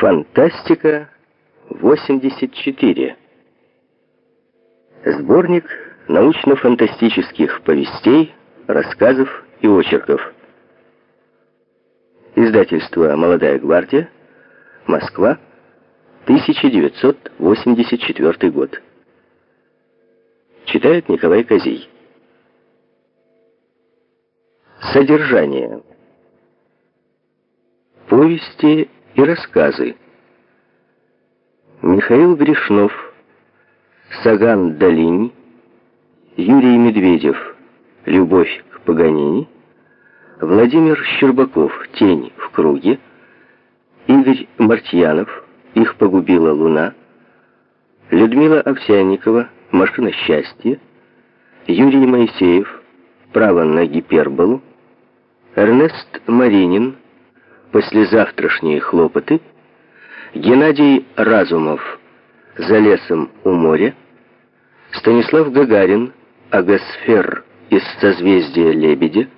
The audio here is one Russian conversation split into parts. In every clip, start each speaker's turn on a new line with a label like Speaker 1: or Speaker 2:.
Speaker 1: Фантастика 84. Сборник научно-фантастических повестей, рассказов и очерков. Издательство «Молодая гвардия», Москва, 1984 год. Читает Николай Козий. Содержание. Повести и рассказы. Михаил Гришнов, Саган Долинь, Юрий Медведев, Любовь к Паганини, Владимир Щербаков, Тень в круге, Игорь Мартьянов, Их погубила луна, Людмила Овсянникова, Машина счастья, Юрий Моисеев, Право на гиперболу, Эрнест Маринин, послезавтрашние хлопоты, Геннадий Разумов «За лесом у моря», Станислав Гагарин «Агосфер из созвездия Лебедя»,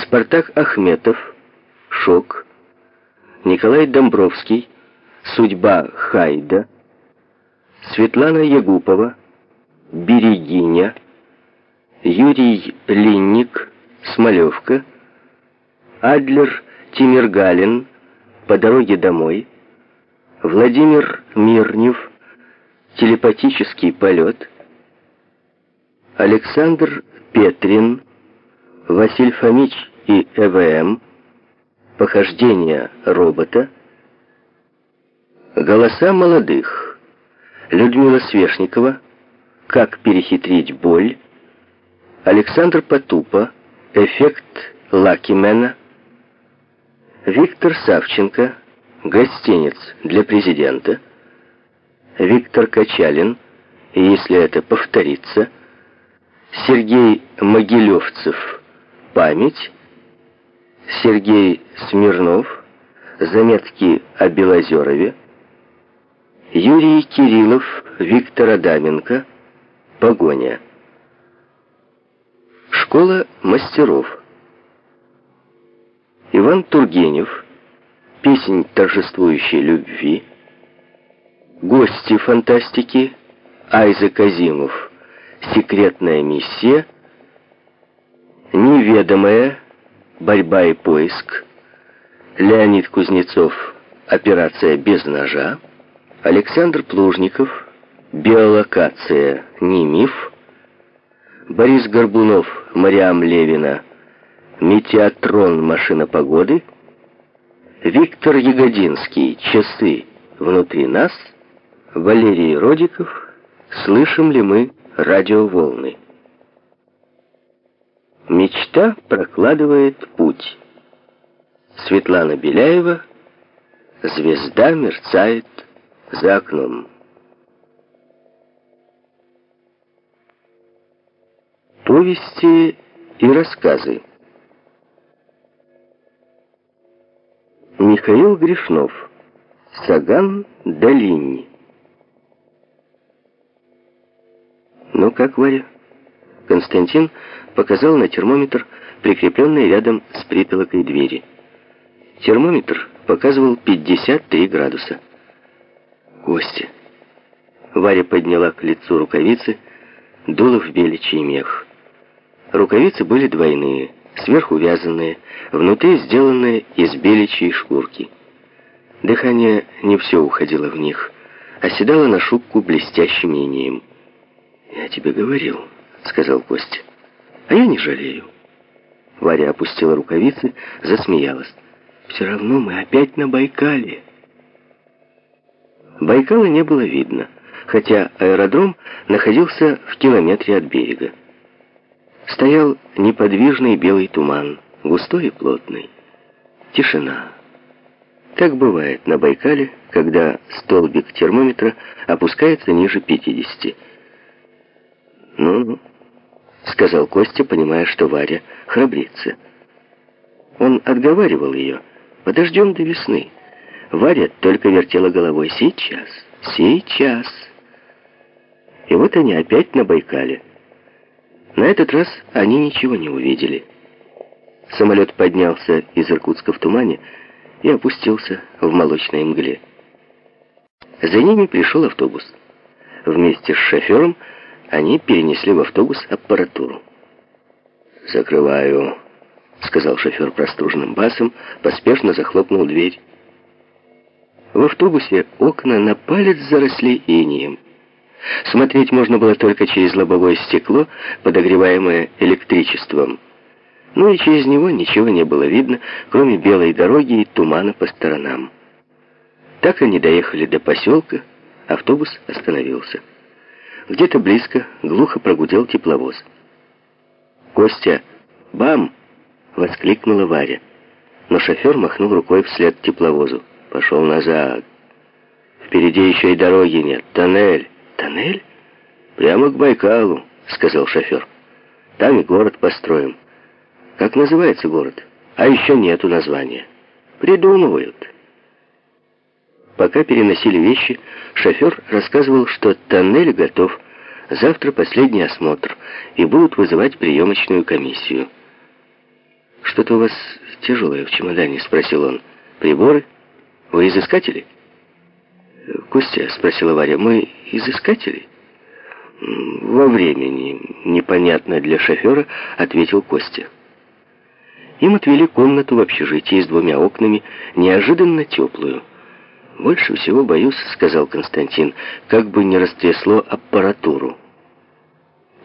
Speaker 1: Спартак Ахметов «Шок», Николай Домбровский «Судьба Хайда», Светлана Ягупова «Берегиня», Юрий Линник «Смолевка», Адлер Тимиргалин «По дороге домой», Владимир Мирнев «Телепатический полет», Александр Петрин, Василь Фомич и ЭВМ «Похождение робота», «Голоса молодых», Людмила Свешникова «Как перехитрить боль», Александр Потупа «Эффект Лакимена», Виктор Савченко, гостиниц для президента. Виктор Качалин, если это повторится. Сергей Могилевцев, память. Сергей Смирнов, заметки о Белозерове. Юрий Кириллов, Виктор Адаменко, погоня. Школа мастеров. Иван Тургенев, песнь торжествующей любви, гости фантастики, Айзек Азимов, секретная миссия, неведомая, борьба и поиск, Леонид Кузнецов, операция без ножа, Александр Плужников, биолокация, не миф, Борис Горбунов, Мариам Левина, Метеотрон «Машина погоды», Виктор Ягодинский «Часы внутри нас», Валерий Родиков «Слышим ли мы радиоволны?» Мечта прокладывает путь. Светлана Беляева «Звезда мерцает за окном». Повести и рассказы Михаил Гришнов. Саган Долинь. Ну как, Варя? Константин показал на термометр, прикрепленный рядом с притолокой двери. Термометр показывал 53 градуса. Костя. Варя подняла к лицу рукавицы, дула в беличий мех. Рукавицы были двойные сверху вязаные, внутри сделанные из беличьей шкурки. Дыхание не все уходило в них, оседало на шубку блестящим инеем. «Я тебе говорил», — сказал Костя. «А я не жалею». Варя опустила рукавицы, засмеялась. «Все равно мы опять на Байкале». Байкала не было видно, хотя аэродром находился в километре от берега. Стоял неподвижный белый туман, густой и плотный. Тишина. Так бывает на Байкале, когда столбик термометра опускается ниже 50. «Ну-ну», — сказал Костя, понимая, что Варя храбрится. Он отговаривал ее. «Подождем до весны». Варя только вертела головой. «Сейчас, сейчас». И вот они опять на Байкале. На этот раз они ничего не увидели. Самолет поднялся из Иркутска в тумане и опустился в молочной мгле. За ними пришел автобус. Вместе с шофером они перенесли в автобус аппаратуру. «Закрываю», — сказал шофер простуженным басом, поспешно захлопнул дверь. В автобусе окна на палец заросли инием. Смотреть можно было только через лобовое стекло, подогреваемое электричеством. Ну и через него ничего не было видно, кроме белой дороги и тумана по сторонам. Так они доехали до поселка, автобус остановился. Где-то близко глухо прогудел тепловоз. «Костя! Бам!» — воскликнула Варя. Но шофер махнул рукой вслед тепловозу. «Пошел назад. Впереди еще и дороги нет. Тоннель». «Тоннель?» «Прямо к Байкалу», — сказал шофер. «Там и город построим». «Как называется город?» «А еще нету названия». «Придумывают». Пока переносили вещи, шофер рассказывал, что тоннель готов, завтра последний осмотр, и будут вызывать приемочную комиссию. «Что-то у вас тяжелое в чемодане?» — спросил он. «Приборы? Вы изыскатели?» «Костя», — спросила Варя, — «мы изыскатели?» «Во времени, непонятно для шофера», — ответил Костя. Им отвели комнату в общежитии с двумя окнами, неожиданно теплую. «Больше всего боюсь», — сказал Константин, — «как бы не растрясло аппаратуру».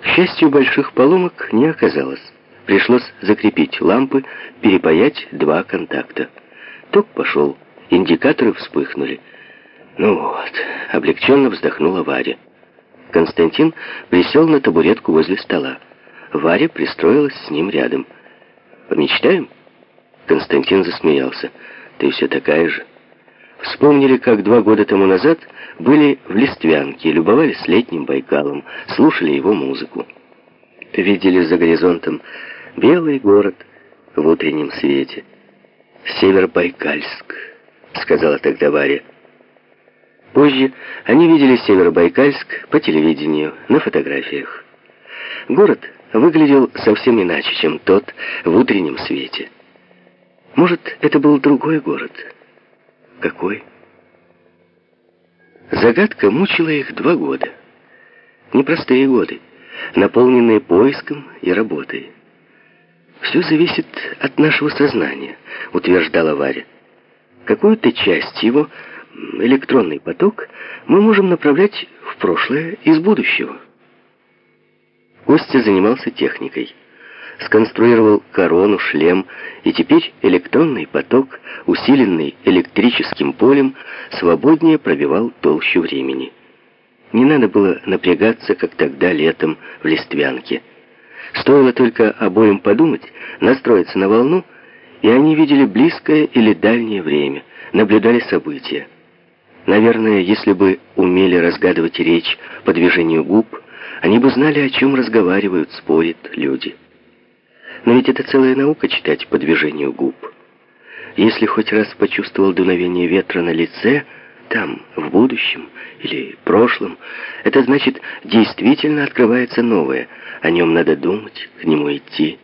Speaker 1: К счастью, больших поломок не оказалось. Пришлось закрепить лампы, перепаять два контакта. Ток пошел, индикаторы вспыхнули. «Ну вот», — облегченно вздохнула Варя. Константин присел на табуретку возле стола. Варя пристроилась с ним рядом. «Помечтаем?» Константин засмеялся. «Ты все такая же». Вспомнили, как два года тому назад были в Листвянке, любовались летним Байкалом, слушали его музыку. Видели за горизонтом белый город в утреннем свете. «Северобайкальск», — сказала тогда Варя. Позже они видели Северобайкальск по телевидению, на фотографиях. Город выглядел совсем иначе, чем тот в утреннем свете. Может, это был другой город? Какой? Загадка мучила их два года. Непростые годы, наполненные поиском и работой. «Все зависит от нашего сознания», — утверждала Варя. «Какую-то часть его электронный поток мы можем направлять в прошлое из будущего. Костя занимался техникой. Сконструировал корону, шлем, и теперь электронный поток, усиленный электрическим полем, свободнее пробивал толщу времени. Не надо было напрягаться, как тогда летом в Листвянке. Стоило только обоим подумать, настроиться на волну, и они видели близкое или дальнее время, наблюдали события. Наверное, если бы умели разгадывать речь по движению губ, они бы знали, о чем разговаривают, спорят люди. Но ведь это целая наука читать по движению губ. Если хоть раз почувствовал дуновение ветра на лице, там, в будущем или прошлом, это значит, действительно открывается новое, о нем надо думать, к нему идти.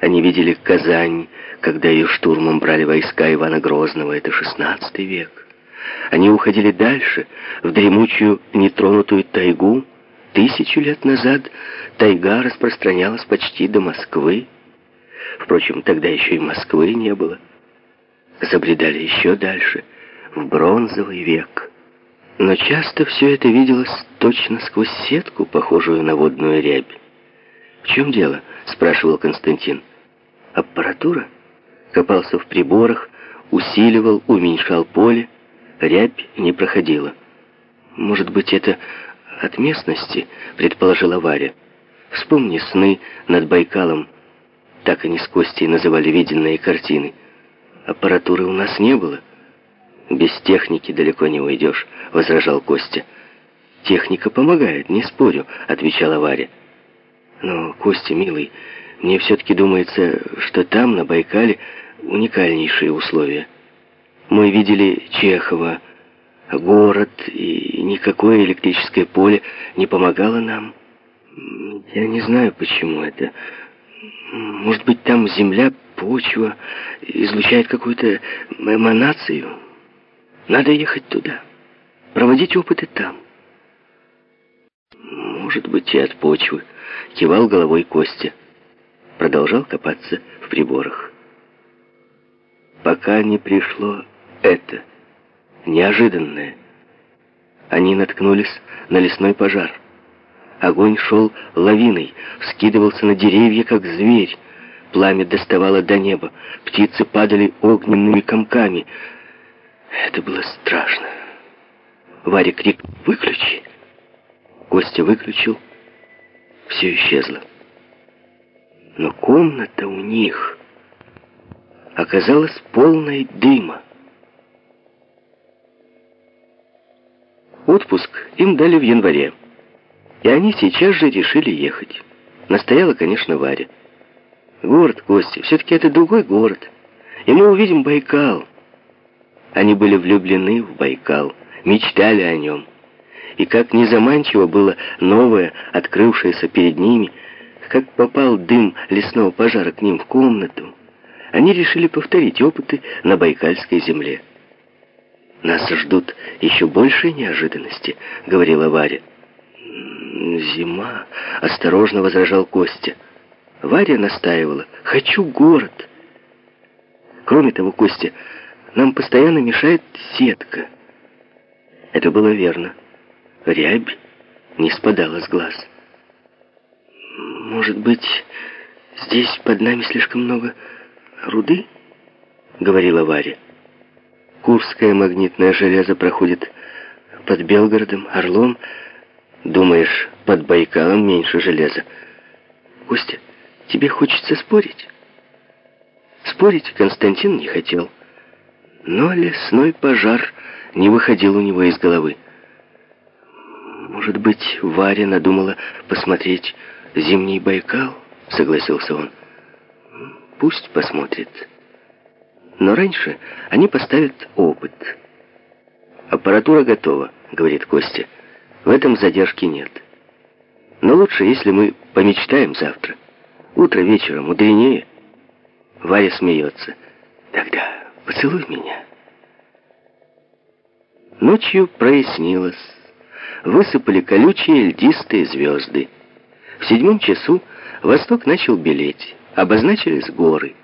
Speaker 1: Они видели Казань, когда ее штурмом брали войска Ивана Грозного, это шестнадцатый век. Они уходили дальше, в дремучую нетронутую тайгу. Тысячу лет назад тайга распространялась почти до Москвы. Впрочем, тогда еще и Москвы не было. Забредали еще дальше, в бронзовый век. Но часто все это виделось точно сквозь сетку, похожую на водную рябь. «В чем дело?» — спрашивал Константин. «Аппаратура?» Копался в приборах, усиливал, уменьшал поле. Рябь не проходила. «Может быть, это от местности?» — предположила Варя. «Вспомни сны над Байкалом. Так они с Костей называли виденные картины. Аппаратуры у нас не было». «Без техники далеко не уйдешь», — возражал Костя. «Техника помогает, не спорю», — отвечала Варя. «Но, Костя, милый, мне все-таки думается, что там, на Байкале, уникальнейшие условия». Мы видели Чехова, город, и никакое электрическое поле не помогало нам. Я не знаю, почему это. Может быть, там земля почва излучает какую-то эманацию. Надо ехать туда, проводить опыты там. Может быть, и от почвы, кивал головой Костя. Продолжал копаться в приборах. Пока не пришло это, неожиданное. Они наткнулись на лесной пожар. Огонь шел лавиной, вскидывался на деревья, как зверь. Пламя доставало до неба, птицы падали огненными комками. Это было страшно. Варя крик «Выключи!» Костя выключил. Все исчезло. Но комната у них оказалась полной дыма. Отпуск им дали в январе. И они сейчас же решили ехать. Настояла, конечно, Варя. Город, Костя, все-таки это другой город. И мы увидим Байкал. Они были влюблены в Байкал, мечтали о нем. И как незаманчиво было новое, открывшееся перед ними, как попал дым лесного пожара к ним в комнату, они решили повторить опыты на Байкальской земле. «Нас ждут еще большие неожиданности», — говорила Варя. «Зима», — осторожно возражал Костя. Варя настаивала. «Хочу город». Кроме того, Костя, нам постоянно мешает сетка. Это было верно. Рябь не спадала с глаз. «Может быть, здесь под нами слишком много руды?» — говорила Варя. «Курское магнитное железо проходит под Белгородом, Орлом, Думаешь, под Байкалом меньше железа? Костя, тебе хочется спорить? Спорить Константин не хотел. Но лесной пожар не выходил у него из головы. Может быть, Варя надумала посмотреть зимний Байкал, согласился он. Пусть посмотрит. Но раньше они поставят опыт. Аппаратура готова, говорит Костя. В этом задержки нет. Но лучше, если мы помечтаем завтра. Утро вечером мудренее. Варя смеется. Тогда поцелуй меня. Ночью прояснилось. Высыпали колючие льдистые звезды. В седьмом часу восток начал белеть. Обозначились горы.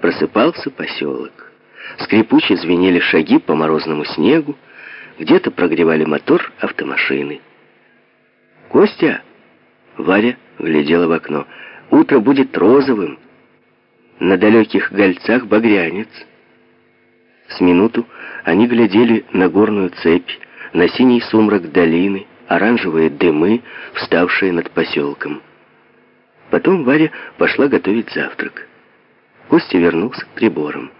Speaker 1: Просыпался поселок. Скрипуче звенели шаги по морозному снегу. Где-то прогревали мотор автомашины. «Костя!» Варя глядела в окно. «Утро будет розовым. На далеких гольцах багрянец». С минуту они глядели на горную цепь, на синий сумрак долины, оранжевые дымы, вставшие над поселком. Потом Варя пошла готовить завтрак. Костя вернулся к приборам.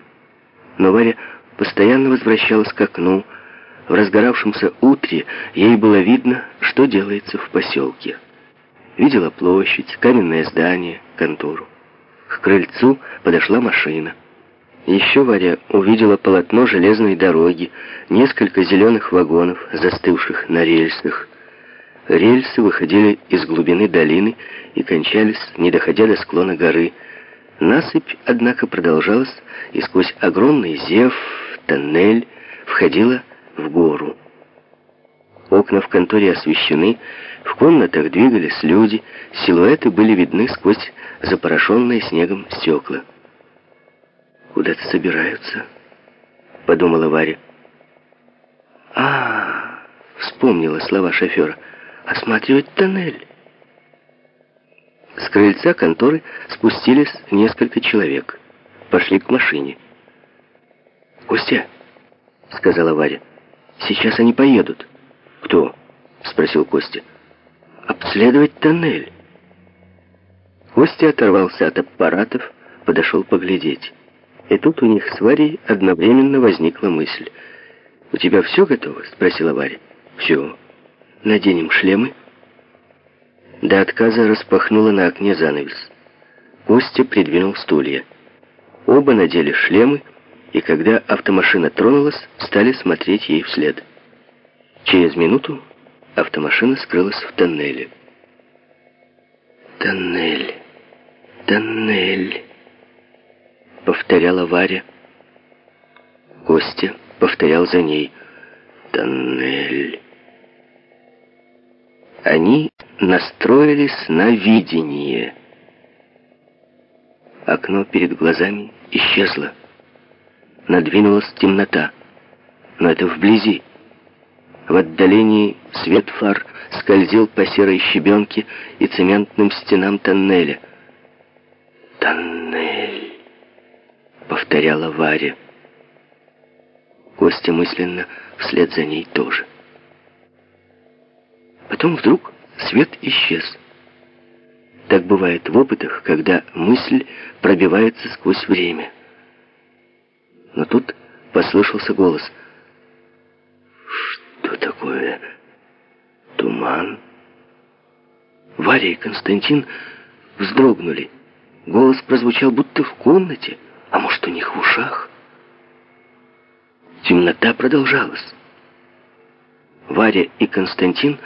Speaker 1: Но Варя постоянно возвращалась к окну, в разгоравшемся утре ей было видно, что делается в поселке. Видела площадь, каменное здание, контору. К крыльцу подошла машина. Еще Варя увидела полотно железной дороги, несколько зеленых вагонов, застывших на рельсах. Рельсы выходили из глубины долины и кончались, не доходя до склона горы. Насыпь, однако, продолжалась, и сквозь огромный зев, тоннель, входила в гору. Окна в конторе освещены, в комнатах двигались люди, силуэты были видны сквозь запорошенные снегом стекла. «Куда-то собираются», — подумала Варя. а, вспомнила слова шофера. «Осматривать тоннель». С крыльца конторы спустились несколько человек. Пошли к машине. «Костя», — сказала Варя, — Сейчас они поедут. Кто? Спросил Костя. Обследовать тоннель. Костя оторвался от аппаратов, подошел поглядеть. И тут у них с Варей одновременно возникла мысль. «У тебя все готово?» — спросила Варя. «Все. Наденем шлемы?» До отказа распахнула на окне занавес. Костя придвинул стулья. Оба надели шлемы и когда автомашина тронулась, стали смотреть ей вслед. Через минуту автомашина скрылась в тоннеле. «Тоннель, тоннель», повторяла Варя. Костя повторял за ней. Тоннель. Они настроились на видение. Окно перед глазами исчезло. Надвинулась темнота. Но это вблизи. В отдалении свет фар скользил по серой щебенке и цементным стенам тоннеля. «Тоннель», — повторяла Варя. Костя мысленно вслед за ней тоже. Потом вдруг свет исчез. Так бывает в опытах, когда мысль пробивается сквозь время. Но тут послышался голос. «Что такое? Туман?» Варя и Константин вздрогнули. Голос прозвучал будто в комнате, а может, у них в ушах. Темнота продолжалась. Варя и Константин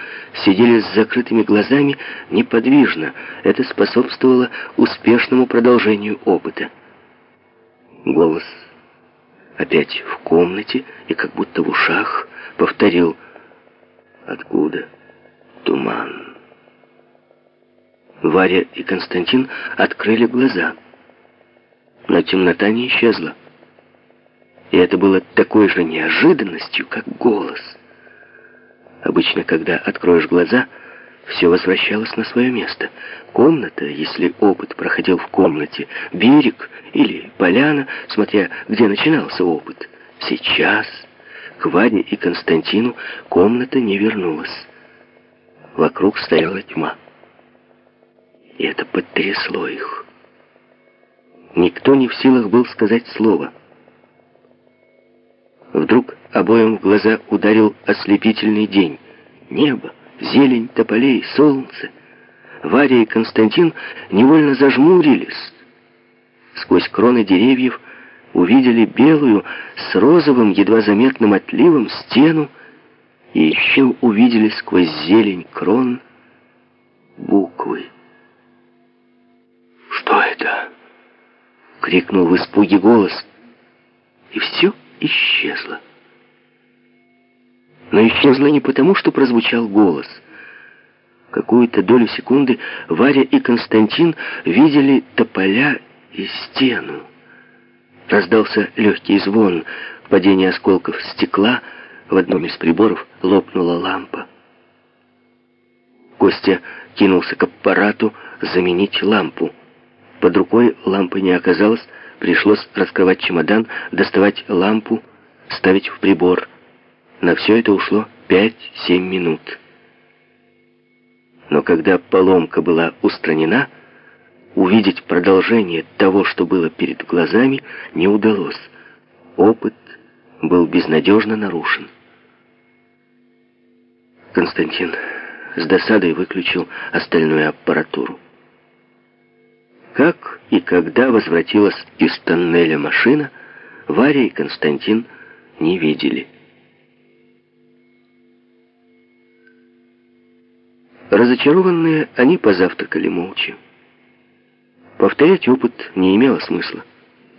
Speaker 1: сидели с закрытыми глазами неподвижно. Это способствовало успешному продолжению опыта. Голос опять в комнате и как будто в ушах повторил «Откуда туман?» Варя и Константин открыли глаза. Но темнота не исчезла. И это было такой же неожиданностью, как голос — Обычно, когда откроешь глаза, все возвращалось на свое место. Комната, если опыт проходил в комнате, берег или поляна, смотря где начинался опыт. Сейчас к Ваде и Константину комната не вернулась. Вокруг стояла тьма. И это потрясло их. Никто не в силах был сказать слово. Вдруг обоим в глаза ударил ослепительный день. Небо, зелень тополей, солнце. Варя и Константин невольно зажмурились. Сквозь кроны деревьев увидели белую с розовым, едва заметным отливом стену и еще увидели сквозь зелень крон буквы. «Что это?» — крикнул в испуге голос, и все исчезла. Но исчезла не потому, что прозвучал голос. Какую-то долю секунды Варя и Константин видели тополя и стену. Раздался легкий звон, падение осколков стекла, в одном из приборов лопнула лампа. Костя кинулся к аппарату заменить лампу. Под рукой лампы не оказалось, Пришлось раскрывать чемодан, доставать лампу, ставить в прибор. На все это ушло 5-7 минут. Но когда поломка была устранена, увидеть продолжение того, что было перед глазами, не удалось. Опыт был безнадежно нарушен. Константин с досадой выключил остальную аппаратуру. Как и когда возвратилась из тоннеля машина, Варя и Константин не видели. Разочарованные, они позавтракали молча. Повторять опыт не имело смысла.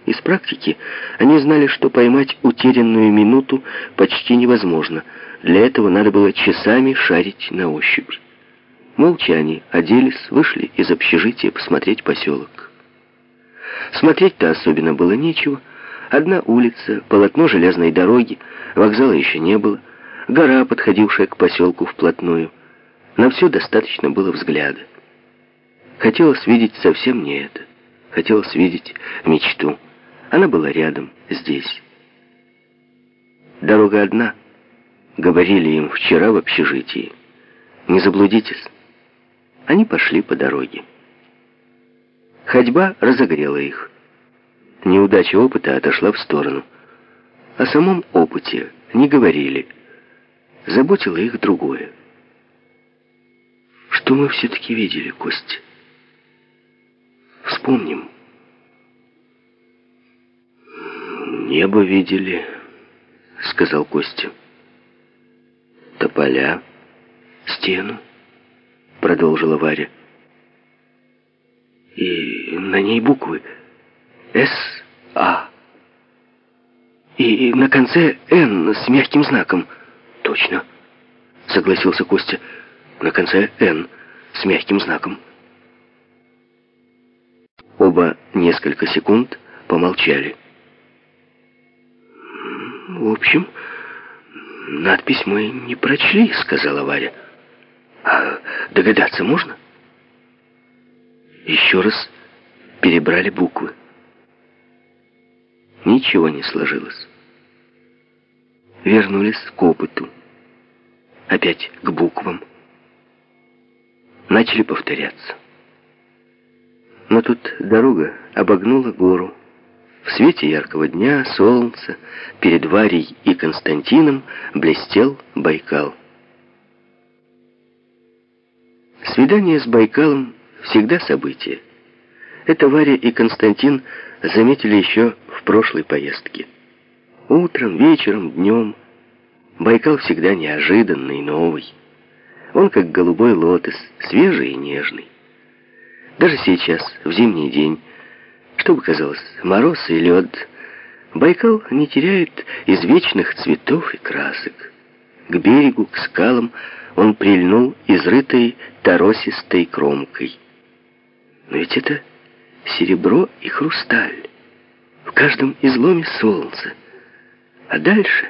Speaker 1: Из практики они знали, что поймать утерянную минуту почти невозможно. Для этого надо было часами шарить на ощупь. Молча они оделись, вышли из общежития посмотреть поселок. Смотреть-то особенно было нечего. Одна улица, полотно железной дороги, вокзала еще не было, гора, подходившая к поселку вплотную. На все достаточно было взгляда. Хотелось видеть совсем не это. Хотелось видеть мечту. Она была рядом, здесь. Дорога одна, говорили им вчера в общежитии. Не заблудитесь. Они пошли по дороге. Ходьба разогрела их. Неудача опыта отошла в сторону. О самом опыте не говорили. Заботило их другое. Что мы все-таки видели, Кость? Вспомним. «Небо видели», — сказал Костя. «Тополя, стену» продолжила Варя. И на ней буквы С А. И на конце Н с мягким знаком. Точно, согласился Костя. На конце Н с мягким знаком. Оба несколько секунд помолчали. «В общем, надпись мы не прочли», — сказала Варя. «А догадаться можно?» Еще раз перебрали буквы. Ничего не сложилось. Вернулись к опыту. Опять к буквам. Начали повторяться. Но тут дорога обогнула гору. В свете яркого дня, солнца, перед Варей и Константином блестел Байкал. Свидание с Байкалом всегда событие. Это Варя и Константин заметили еще в прошлой поездке. Утром, вечером, днем Байкал всегда неожиданный, новый. Он как голубой лотос, свежий и нежный. Даже сейчас, в зимний день, что бы казалось, мороз и лед, Байкал не теряет извечных цветов и красок. К берегу, к скалам он прильнул изрытой торосистой кромкой. Но ведь это серебро и хрусталь. В каждом изломе солнце. А дальше,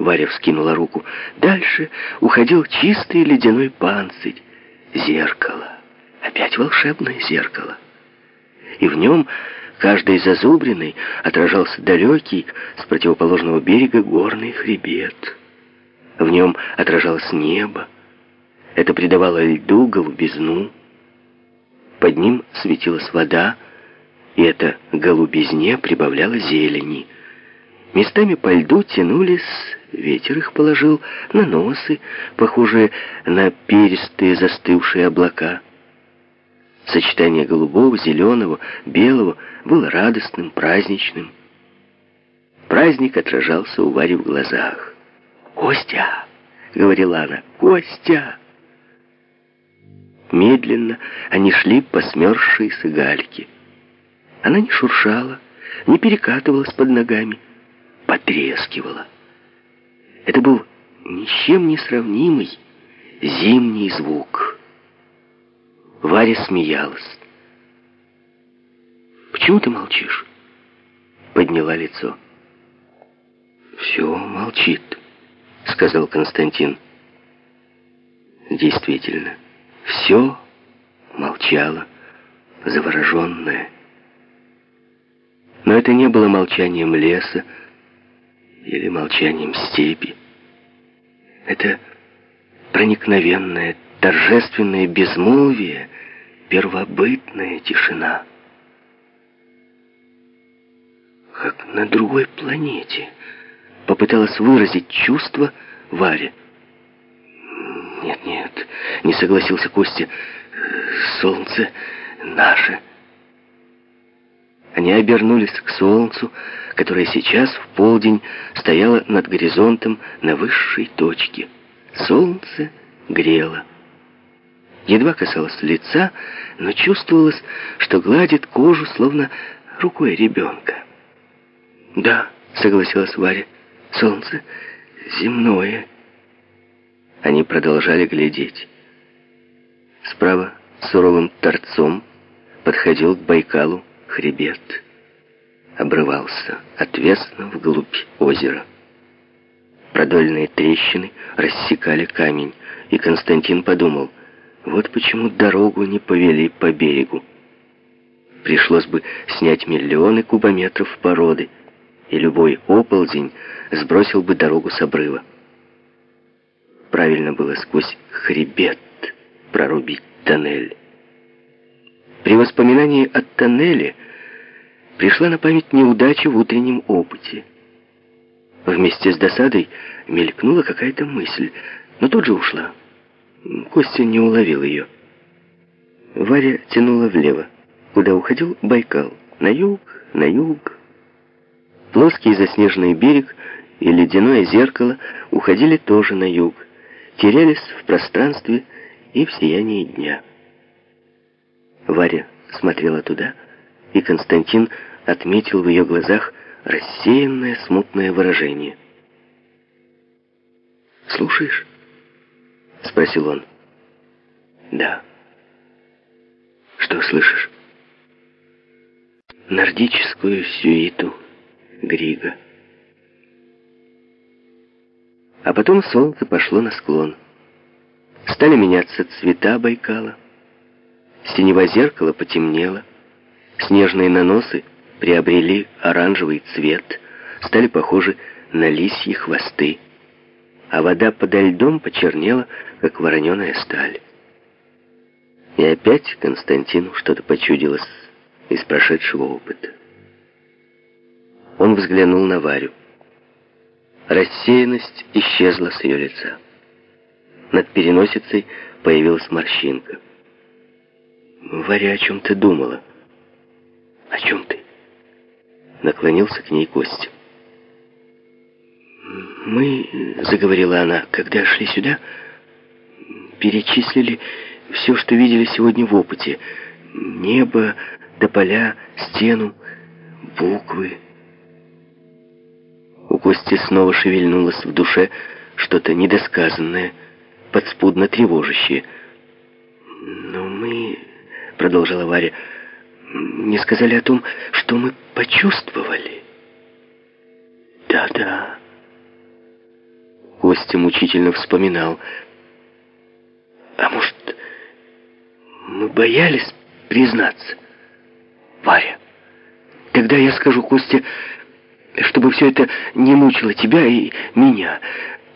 Speaker 1: Варя вскинула руку, дальше уходил чистый ледяной панцирь, зеркало. Опять волшебное зеркало. И в нем каждой зазубренной отражался далекий с противоположного берега горный хребет. В нем отражалось небо. Это придавало льду голубизну. Под ним светилась вода, и это голубизне прибавляло зелени. Местами по льду тянулись, ветер их положил на носы, похожие на перистые застывшие облака. Сочетание голубого, зеленого, белого было радостным, праздничным. Праздник отражался у Вари в глазах. «Костя!» — говорила она. «Костя!» Медленно они шли по смерзшейся гальке. Она не шуршала, не перекатывалась под ногами, потрескивала. Это был ни с чем не сравнимый зимний звук. Варя смеялась. «Почему ты молчишь?» Подняла лицо. «Все молчит», — сказал Константин. Действительно, все молчало, завороженное. Но это не было молчанием леса или молчанием степи. Это проникновенное, торжественное безмолвие, первобытная тишина. Как на другой планете попыталась выразить чувство Варя. «Нет, нет», — не согласился Костя. «Солнце наше». Они обернулись к солнцу, которое сейчас в полдень стояло над горизонтом на высшей точке. Солнце грело. Едва касалось лица, но чувствовалось, что гладит кожу, словно рукой ребенка. «Да», — согласилась Варя, — «солнце земное». Они продолжали глядеть. Справа суровым торцом подходил к Байкалу хребет. Обрывался отвесно вглубь озера. Продольные трещины рассекали камень, и Константин подумал, вот почему дорогу не повели по берегу. Пришлось бы снять миллионы кубометров породы, и любой оползень сбросил бы дорогу с обрыва. Правильно было сквозь хребет прорубить тоннель. При воспоминании о тоннеле пришла на память неудача в утреннем опыте. Вместе с досадой мелькнула какая-то мысль, но тут же ушла. Костя не уловил ее. Варя тянула влево, куда уходил Байкал. На юг, на юг. Плоский заснеженный берег и ледяное зеркало уходили тоже на юг терялись в пространстве и в сиянии дня. Варя смотрела туда, и Константин отметил в ее глазах рассеянное смутное выражение. «Слушаешь?» — спросил он. «Да». «Что слышишь?» «Нордическую сюиту Грига». А потом солнце пошло на склон. Стали меняться цвета Байкала. Синего зеркала потемнело. Снежные наносы приобрели оранжевый цвет, стали похожи на лисьи хвосты. А вода подо льдом почернела, как вороненая сталь. И опять Константину что-то почудилось из прошедшего опыта. Он взглянул на Варю. Рассеянность исчезла с ее лица. Над переносицей появилась морщинка. Варя о чем-то думала. «О чем ты?» Наклонился к ней Костя. «Мы, — заговорила она, — когда шли сюда, перечислили все, что видели сегодня в опыте. Небо, тополя, стену, буквы». У Кости снова шевельнулось в душе что-то недосказанное, подспудно тревожащее. «Но мы...» — продолжала Варя — не сказали о том, что мы почувствовали. Да-да. Костя мучительно вспоминал. А может, мы боялись признаться? Варя, тогда я скажу Косте, чтобы все это не мучило тебя и меня.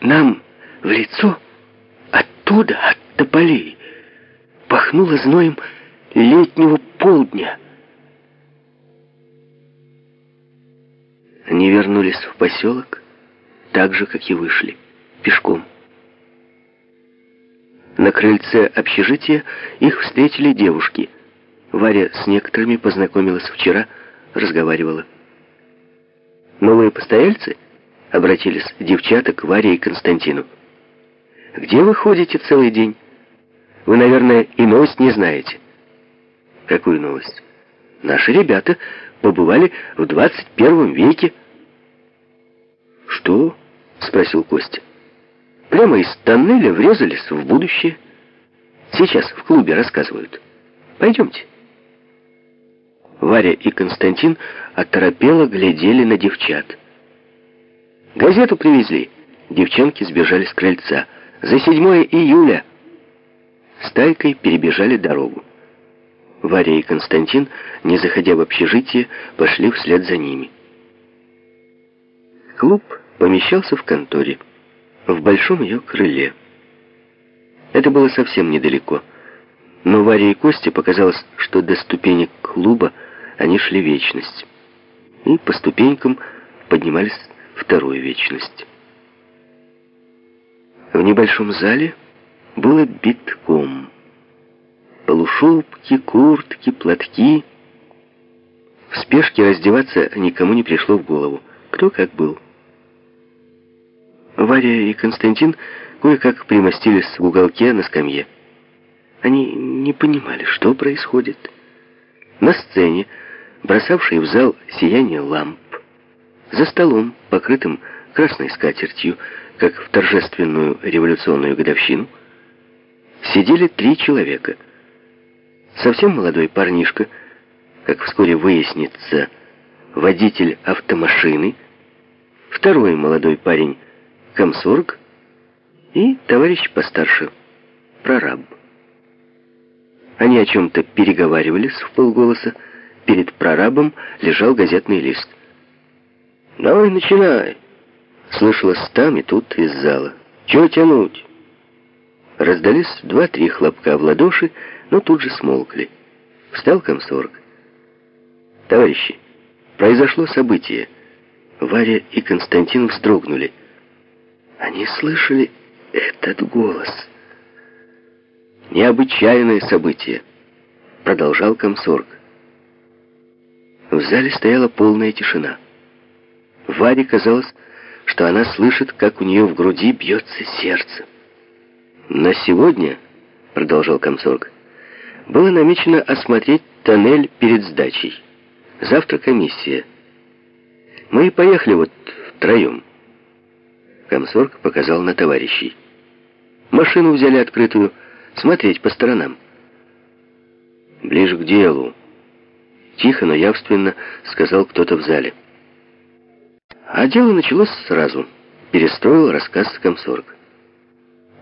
Speaker 1: Нам в лицо оттуда, от тополей, пахнуло зноем летнего полдня. Они вернулись в поселок так же, как и вышли, пешком. На крыльце общежития их встретили девушки. Варя с некоторыми познакомилась вчера, разговаривала. «Новые постояльцы?» — обратились девчата к Варе и Константину. «Где вы ходите целый день? Вы, наверное, и новость не знаете». «Какую новость?» «Наши ребята побывали в 21 веке». «Что?» — спросил Костя. «Прямо из тоннеля врезались в будущее. Сейчас в клубе рассказывают. Пойдемте». Варя и Константин оторопело глядели на девчат. «Газету привезли». Девчонки сбежали с крыльца. «За 7 июля». Стайкой перебежали дорогу. Варя и Константин, не заходя в общежитие, пошли вслед за ними. Клуб помещался в конторе, в большом ее крыле. Это было совсем недалеко, но Варе и Косте показалось, что до ступенек клуба они шли вечность. И по ступенькам поднимались вторую вечность. В небольшом зале было битком. Полушубки, куртки, платки. В спешке раздеваться никому не пришло в голову. Кто как был. Варя и Константин кое-как примостились в уголке на скамье. Они не понимали, что происходит. На сцене, бросавшей в зал сияние ламп, за столом, покрытым красной скатертью, как в торжественную революционную годовщину, сидели три человека. Совсем молодой парнишка, как вскоре выяснится, водитель автомашины, второй молодой парень, комсорг и товарищ постарше, прораб. Они о чем-то переговаривались в полголоса. Перед прорабом лежал газетный лист. «Давай начинай!» Слышалось там и тут из зала. «Чего тянуть?» Раздались два-три хлопка в ладоши, но тут же смолкли. Встал комсорг. «Товарищи, произошло событие». Варя и Константин вздрогнули. Они слышали этот голос. Необычайное событие, продолжал комсорг. В зале стояла полная тишина. Варе казалось, что она слышит, как у нее в груди бьется сердце. На сегодня, продолжал комсорг, было намечено осмотреть тоннель перед сдачей. Завтра комиссия. Мы и поехали вот втроем. Комсорг показал на товарищей. Машину взяли открытую, смотреть по сторонам. Ближе к делу. Тихо, но явственно сказал кто-то в зале. А дело началось сразу. Перестроил рассказ комсорг.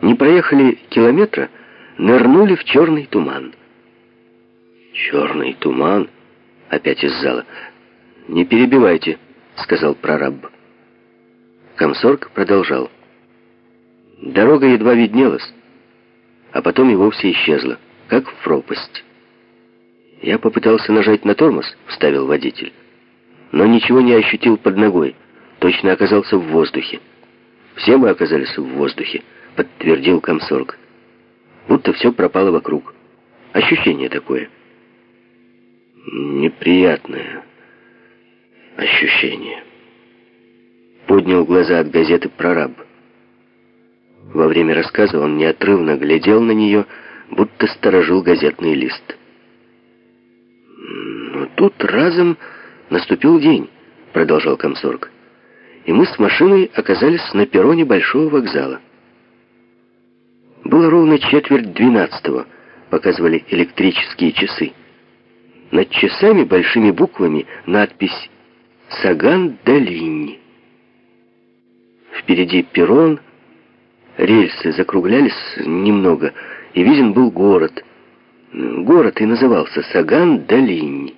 Speaker 1: Не проехали километра, нырнули в черный туман. «Черный туман?» Опять из зала. «Не перебивайте», — сказал прораб. Комсорг продолжал. Дорога едва виднелась, а потом и вовсе исчезла, как в пропасть. Я попытался нажать на тормоз, вставил водитель, но ничего не ощутил под ногой, точно оказался в воздухе. Все мы оказались в воздухе, подтвердил комсорг. Будто все пропало вокруг. Ощущение такое. Неприятное ощущение. Поднял глаза от газеты «Прораб». Во время рассказа он неотрывно глядел на нее, будто сторожил газетный лист. «Но тут разом наступил день», — продолжал комсорг. «И мы с машиной оказались на перроне большого вокзала. Было ровно четверть двенадцатого, показывали электрические часы. Над часами большими буквами надпись «Саган-Долинь». Впереди перрон, рельсы закруглялись немного, и виден был город. Город и назывался Саган-Долинь.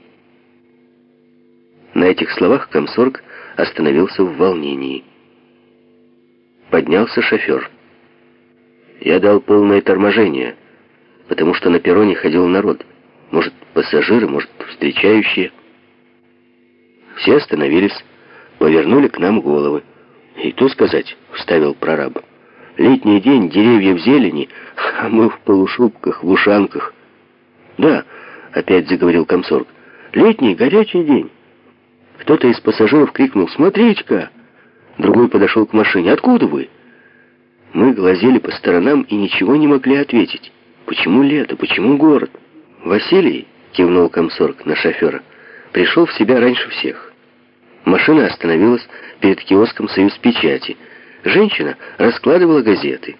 Speaker 1: На этих словах комсорг остановился в волнении. Поднялся шофер. Я дал полное торможение, потому что на перроне ходил народ. Может, пассажиры, может, встречающие. Все остановились, повернули к нам головы. «И то сказать», — вставил прораб. «Летний день, деревья в зелени, а мы в полушубках, в ушанках». «Да», — опять заговорил комсорг, — «летний, горячий день». Кто-то из пассажиров крикнул «Смотрите-ка!» Другой подошел к машине. «Откуда вы?» Мы глазели по сторонам и ничего не могли ответить. «Почему лето? Почему город?» «Василий», — кивнул комсорг на шофера, — «пришел в себя раньше всех». Машина остановилась перед киоском «Союз печати». Женщина раскладывала газеты.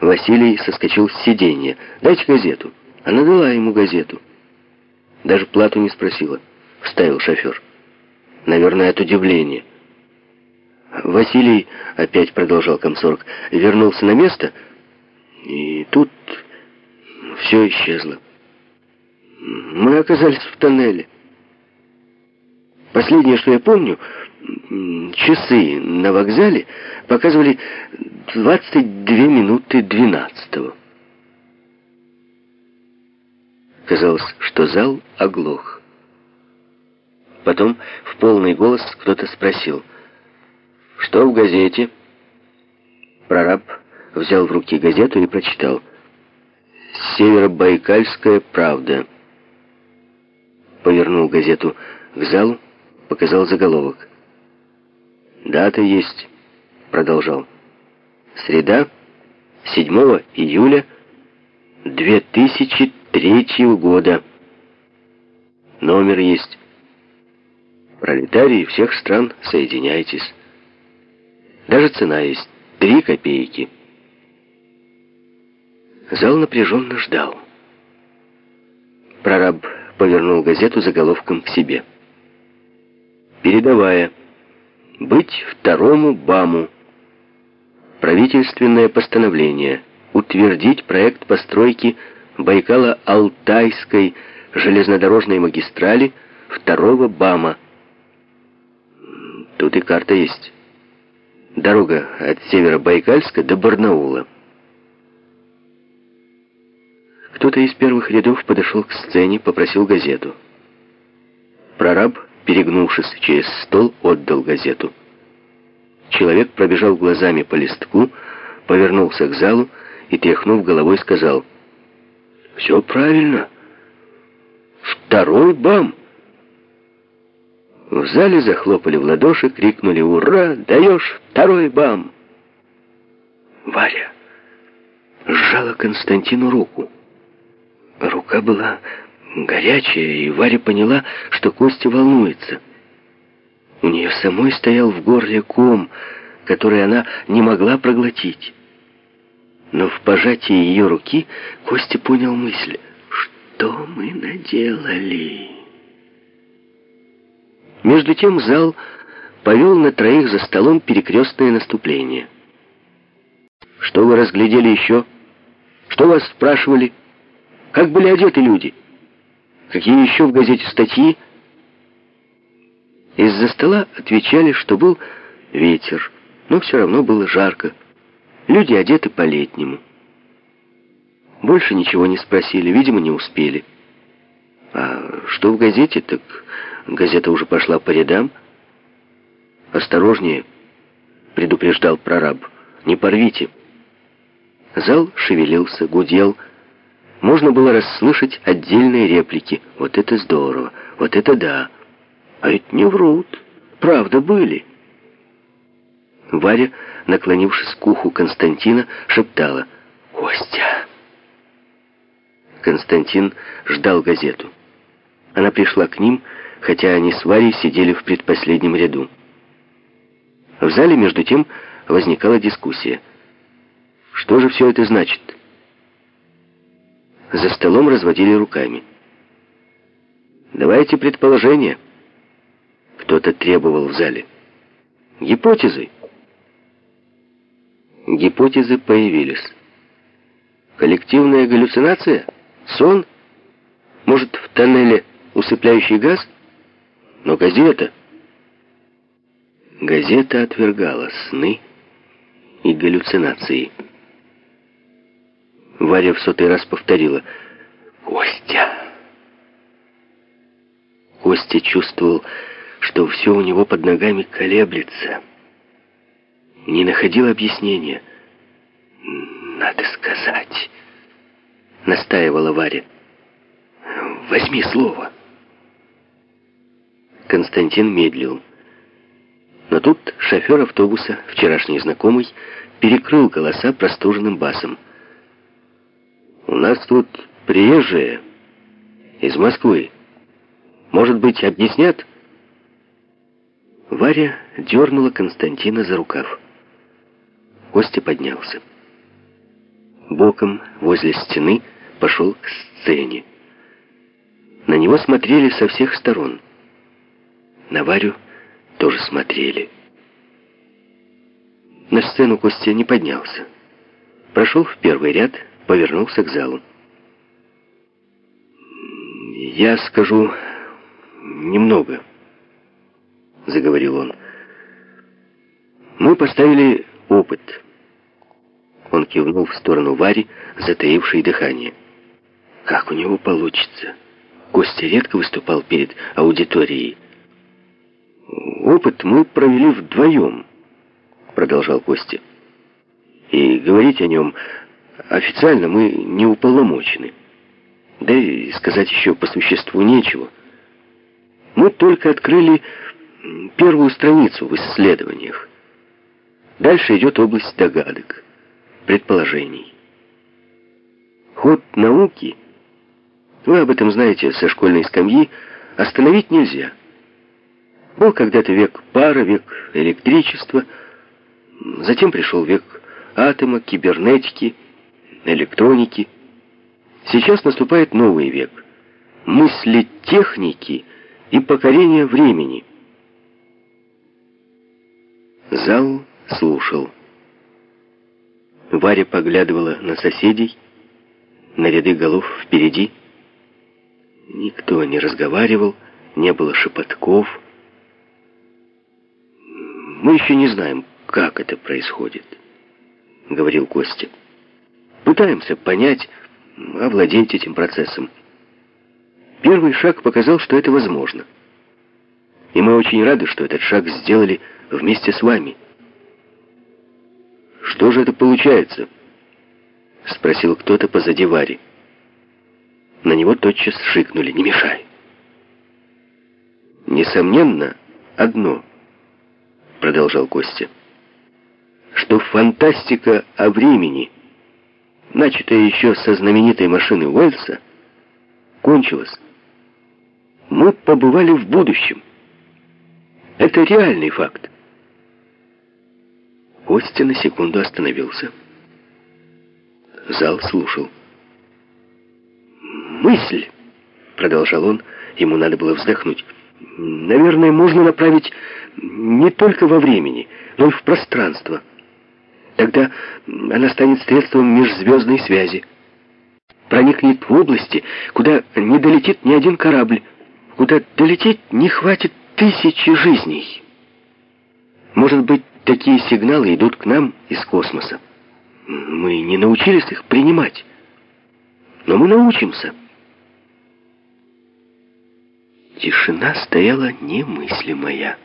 Speaker 1: Василий соскочил с сиденья. «Дайте газету». Она дала ему газету. Даже плату не спросила. Вставил шофер. Наверное, от удивления. Василий, опять продолжал комсорг, вернулся на место, и тут все исчезло. Мы оказались в тоннеле. Последнее, что я помню, часы на вокзале показывали 22 минуты 12 -го. Казалось, что зал оглох. Потом в полный голос кто-то спросил, «Что в газете?» Прораб взял в руки газету и прочитал. «Северобайкальская правда». Повернул газету к залу, показал заголовок. «Дата есть», — продолжал. «Среда, 7 июля 2003 года. Номер есть. Пролетарии всех стран, соединяйтесь. Даже цена есть. Три копейки». Зал напряженно ждал. Прораб повернул газету заголовком к себе передавая быть второму БАМу. Правительственное постановление утвердить проект постройки Байкало-Алтайской железнодорожной магистрали второго БАМа. Тут и карта есть. Дорога от Северо-Байкальска до Барнаула. Кто-то из первых рядов подошел к сцене, попросил газету. Прораб перегнувшись через стол, отдал газету. Человек пробежал глазами по листку, повернулся к залу и, тряхнув головой, сказал, «Все правильно. Второй бам!» В зале захлопали в ладоши, крикнули «Ура! Даешь второй бам!» Варя сжала Константину руку. Рука была горячая, и Варя поняла, что Костя волнуется. У нее самой стоял в горле ком, который она не могла проглотить. Но в пожатии ее руки Костя понял мысль. «Что мы наделали?» Между тем зал повел на троих за столом перекрестное наступление. «Что вы разглядели еще? Что вас спрашивали? Как были одеты люди? Какие еще в газете статьи?» Из-за стола отвечали, что был ветер, но все равно было жарко. Люди одеты по-летнему. Больше ничего не спросили, видимо, не успели. А что в газете, так газета уже пошла по рядам. «Осторожнее», — предупреждал прораб, — «не порвите». Зал шевелился, гудел. Можно было расслышать отдельные реплики. «Вот это здорово! Вот это да!» «А ведь не врут! Правда были!» Варя, наклонившись к уху Константина, шептала «Костя!» Константин ждал газету. Она пришла к ним, хотя они с Варей сидели в предпоследнем ряду. В зале, между тем, возникала дискуссия. Что же все это значит? За столом разводили руками. «Давайте предположения». Кто-то требовал в зале. «Гипотезы». Гипотезы появились. Коллективная галлюцинация? Сон? Может, в тоннеле усыпляющий газ? Но газета... Газета отвергала сны и галлюцинации. Варя в сотый раз повторила «Костя!». Костя чувствовал, что все у него под ногами колеблется. Не находил объяснения. «Надо сказать», — настаивала Варя. «Возьми слово». Константин медлил. Но тут шофер автобуса, вчерашний знакомый, перекрыл голоса простуженным басом. «У нас тут приезжие из Москвы. Может быть, объяснят?» Варя дернула Константина за рукав. Костя поднялся. Боком, возле стены, пошел к сцене. На него смотрели со всех сторон. На Варю тоже смотрели. На сцену Костя не поднялся. Прошел в первый ряд, повернулся к залу. «Я скажу немного», — заговорил он. «Мы поставили опыт». Он кивнул в сторону Вари, затаившей дыхание. «Как у него получится?» Костя редко выступал перед аудиторией. «Опыт мы провели вдвоем», — продолжал Костя. «И говорить о нем официально мы не уполномочены. Да и сказать еще по существу нечего. Мы только открыли первую страницу в исследованиях. Дальше идет область догадок, предположений. Ход науки, вы об этом знаете со школьной скамьи, остановить нельзя. Был когда-то век пара, век электричества, затем пришел век атома, кибернетики, электроники. Сейчас наступает новый век мысли техники и покорения времени. Зал слушал. Варя поглядывала на соседей, на ряды голов впереди. Никто не разговаривал, не было шепотков. «Мы еще не знаем, как это происходит», — говорил Костя. «Пытаемся понять, овладеть этим процессом. Первый шаг показал, что это возможно. И мы очень рады, что этот шаг сделали вместе с вами». «Что же это получается?» — спросил кто-то позади Вари. На него тотчас шикнули «Не мешай!» «Несомненно, одно», — продолжал Костя, «что фантастика о времени, начатая еще со знаменитой машины Уэльса, кончилось. Мы побывали в будущем. Это реальный факт. Костя на секунду остановился. Зал слушал. «Мысль», — продолжал он, ему надо было вздохнуть, «наверное, можно направить не только во времени, но и в пространство. Тогда она станет средством межзвездной связи. Проникнет в области, куда не долетит ни один корабль, куда долететь не хватит тысячи жизней. Может быть, такие сигналы идут к нам из космоса. Мы не научились их принимать. Но мы научимся. Тишина стояла немыслимая.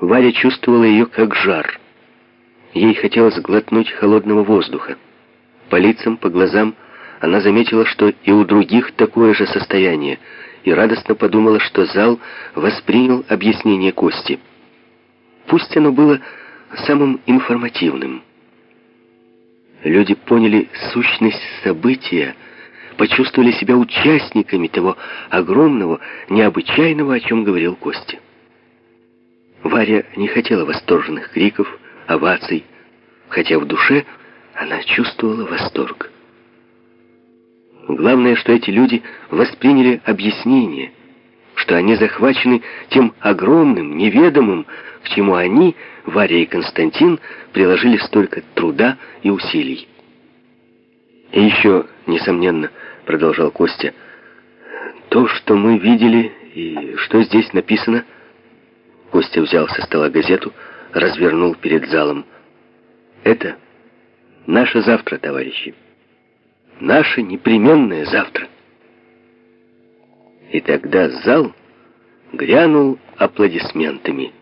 Speaker 1: Варя чувствовала ее как жар. Ей хотелось глотнуть холодного воздуха. По лицам, по глазам она заметила, что и у других такое же состояние, и радостно подумала, что зал воспринял объяснение Кости. Пусть оно было самым информативным. Люди поняли сущность события, почувствовали себя участниками того огромного, необычайного, о чем говорил Костя. Варя не хотела восторженных криков, оваций, хотя в душе она чувствовала восторг. Главное, что эти люди восприняли объяснение, что они захвачены тем огромным, неведомым, к чему они, Варя и Константин, приложили столько труда и усилий. И еще, несомненно, продолжал Костя, то, что мы видели и что здесь написано, Костя взял со стола газету, развернул перед залом. Это наше завтра, товарищи наше непременное завтра. И тогда зал грянул аплодисментами.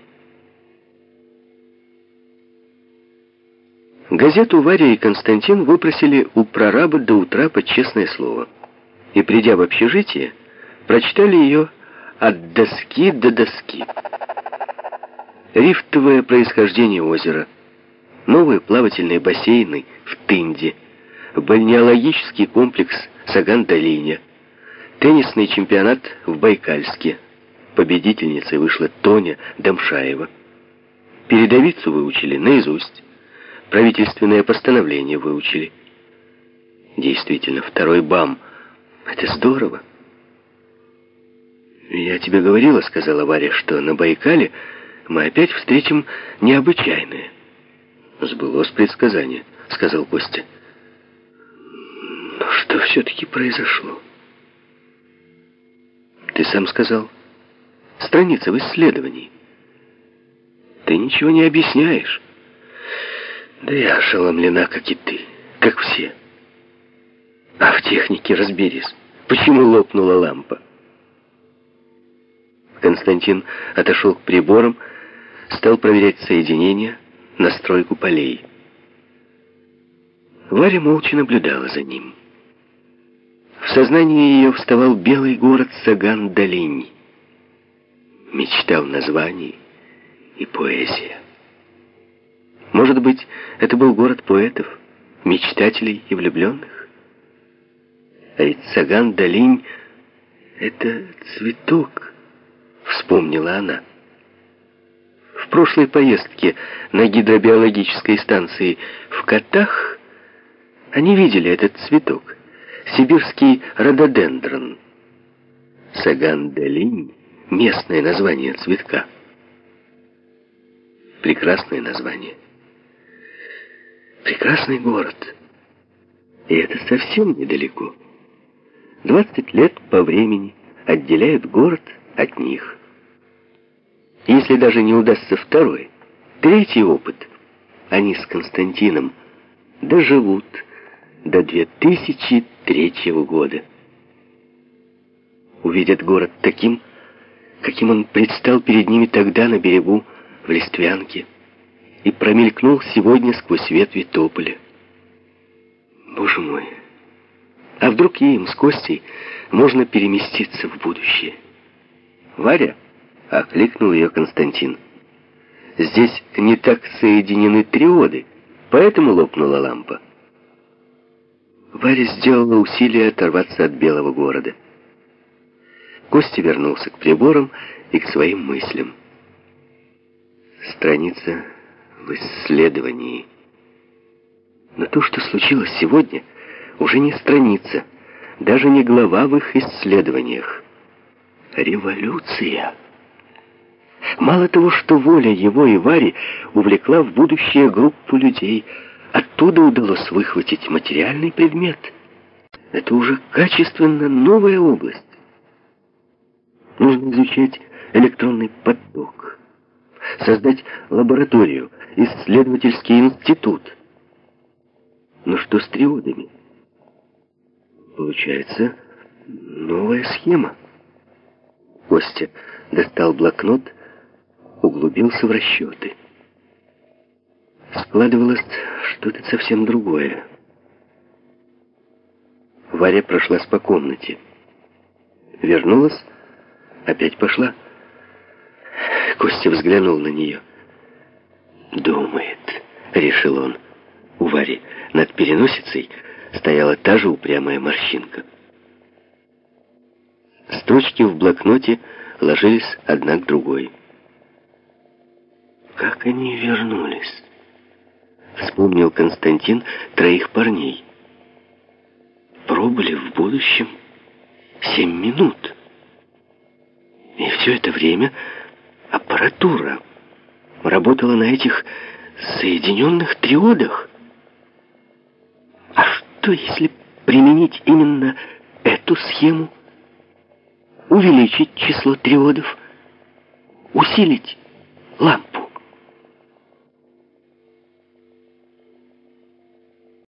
Speaker 1: Газету Варя и Константин выпросили у прораба до утра под честное слово. И, придя в общежитие, прочитали ее от доски до доски. Рифтовое происхождение озера, новые плавательные бассейны в Тынде – бальнеологический комплекс Саган-Долине, теннисный чемпионат в Байкальске. Победительницей вышла Тоня Домшаева. Передовицу выучили наизусть. Правительственное постановление выучили. Действительно, второй БАМ. Это здорово. «Я тебе говорила, — сказала Варя, — что на Байкале мы опять встретим необычайное». «Сбылось предсказание», — сказал Костя. Но что все-таки произошло? Ты сам сказал. Страница в исследовании. Ты ничего не объясняешь. Да я ошеломлена, как и ты, как все. А в технике разберись. Почему лопнула лампа? Константин отошел к приборам, стал проверять соединение, настройку полей. Варя молча наблюдала за ним. В сознании ее вставал белый город Саган-Долинь. Мечта в названии и поэзия. Может быть, это был город поэтов, мечтателей и влюбленных? А ведь Саган-Долинь — это цветок, вспомнила она. В прошлой поездке на гидробиологической станции в Катах они видели этот цветок сибирский рододендрон. Саган-де-Линь — местное название цветка. Прекрасное название. Прекрасный город. И это совсем недалеко. 20 лет по времени отделяют город от них. Если даже не удастся второй, третий опыт, они с Константином доживут до 2003 года. Увидят город таким, каким он предстал перед ними тогда на берегу в Листвянке и промелькнул сегодня сквозь ветви тополя. Боже мой, а вдруг им с Костей можно переместиться в будущее? Варя окликнул ее Константин. Здесь не так соединены триоды, поэтому лопнула лампа. Варя сделала усилие оторваться от белого города. Костя вернулся к приборам и к своим мыслям. Страница в исследовании. Но то, что случилось сегодня, уже не страница, даже не глава в их исследованиях. Революция. Мало того, что воля его и Вари увлекла в будущее группу людей, оттуда удалось выхватить материальный предмет. Это уже качественно новая область. Нужно изучать электронный поток, создать лабораторию, исследовательский институт. Но что с триодами? Получается новая схема. Костя достал блокнот, углубился в расчеты. Складывалось что-то совсем другое. Варя прошлась по комнате. Вернулась, опять пошла. Костя взглянул на нее. «Думает», — решил он. У Вари над переносицей стояла та же упрямая морщинка. Строчки в блокноте ложились одна к другой. Как они вернулись? Вспомнил Константин троих парней. Пробыли в будущем семь минут. И все это время аппаратура работала на этих соединенных триодах. А что, если применить именно эту схему? Увеличить число триодов, усилить лампу.